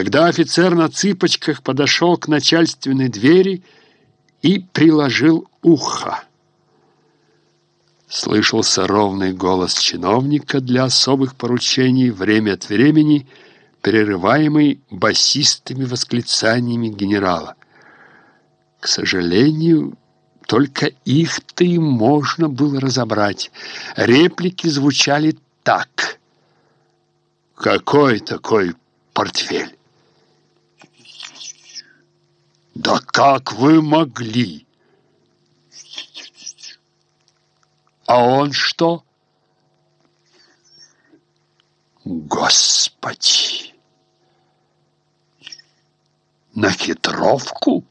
Тогда офицер на цыпочках подошел к начальственной двери и приложил ухо. Слышался ровный голос чиновника для особых поручений, время от времени прерываемый басистыми восклицаниями генерала. К сожалению, только их-то и можно было разобрать. Реплики звучали так. «Какой такой портфель?» «Да как вы могли?» А он что? Господи! На хитровку?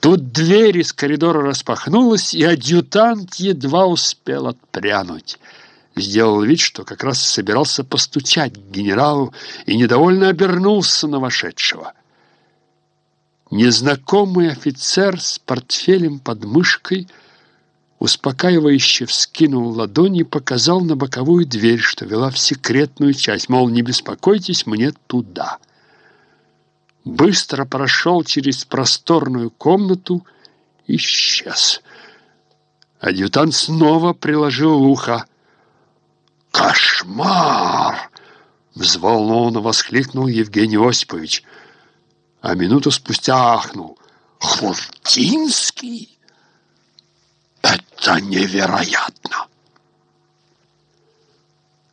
Тут дверь из коридора распахнулась, и адъютант едва успел отпрянуть. Сделал вид, что как раз собирался постучать к генералу, и недовольно обернулся на вошедшего. Незнакомый офицер с портфелем под мышкой — успокаивающе вскинул ладони и показал на боковую дверь, что вела в секретную часть, мол, не беспокойтесь, мне туда. Быстро прошел через просторную комнату и исчез. Адъютант снова приложил ухо. «Кошмар!» — взволнованно воскликнул Евгений Осипович, а минуту спустя ахнул. «Хвортинский?» Это невероятно!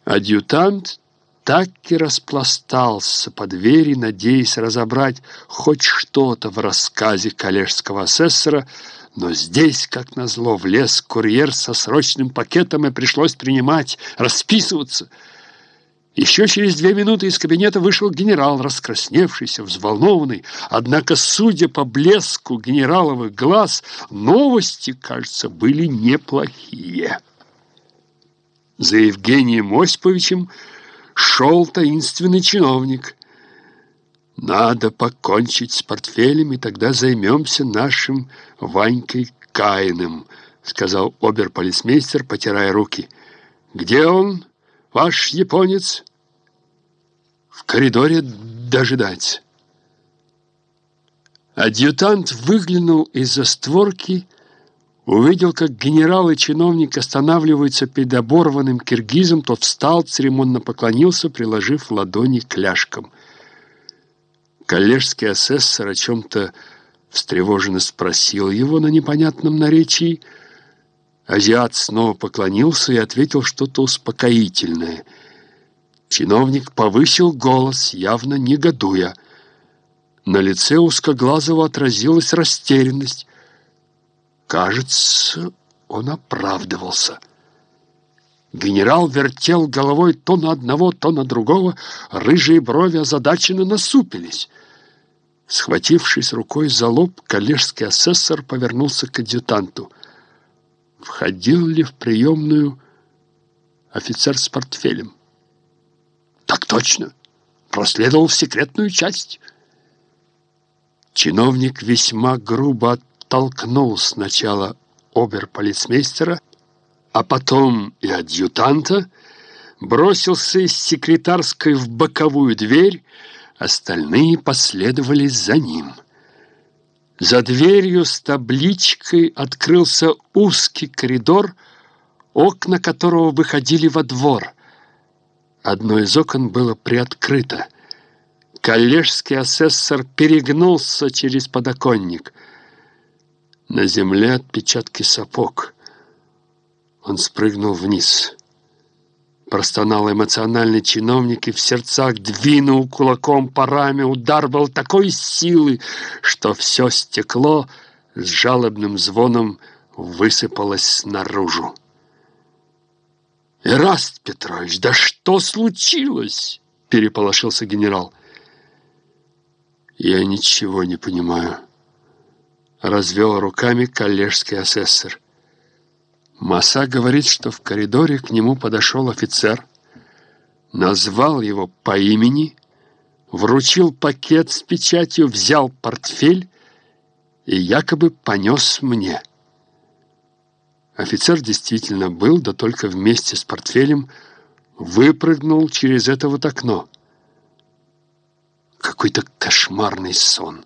Адъютант так и распластался по двери, надеясь разобрать хоть что-то в рассказе коллежского асессора, но здесь, как назло, влез курьер со срочным пакетом, и пришлось принимать, расписываться — еще через две минуты из кабинета вышел генерал, раскрасневшийся, взволнованный. Однако, судя по блеску генераловых глаз, новости, кажется, были неплохие. За Евгением Осиповичем шел таинственный чиновник. «Надо покончить с портфелем, и тогда займемся нашим Ванькой Каиным», сказал оберполицмейстер, потирая руки. «Где он?» Ваш японец в коридоре дожидается. Адъютант выглянул из-за створки, увидел, как генерал и чиновник останавливаются перед оборванным киргизом, тот встал, церемонно поклонился, приложив ладони к ляжкам. Коллежский асессор о чем-то встревоженно спросил его на непонятном наречии – Азиат снова поклонился и ответил что-то успокоительное. Чиновник повысил голос, явно негодуя. На лице узкоглазого отразилась растерянность. Кажется, он оправдывался. Генерал вертел головой то на одного, то на другого. Рыжие брови озадаченно насупились. Схватившись рукой за лоб, коллежский асессор повернулся к адъютанту — входил ли в приемную офицер с портфелем. Так точно, проследовал в секретную часть. Чиновник весьма грубо оттолкнул сначала оберполицмейстера, а потом и адъютанта, бросился из секретарской в боковую дверь, остальные последовали за ним. За дверью с табличкой открылся узкий коридор, окна которого выходили во двор. Одно из окон было приоткрыто. Коллежский асессор перегнулся через подоконник. На земле отпечатки сапог. Он спрыгнул вниз. Простонал эмоциональный чиновник и в сердцах двинул кулаком по раме. Удар был такой силы, что все стекло с жалобным звоном высыпалось наружу. «Ираст Петрович, да что случилось?» — переполошился генерал. «Я ничего не понимаю», — развел руками коллежский асессор. Маса говорит, что в коридоре к нему подошел офицер, назвал его по имени, вручил пакет с печатью, взял портфель и якобы понес мне. Офицер действительно был, да только вместе с портфелем выпрыгнул через это вот окно. какой-то кошмарный сон.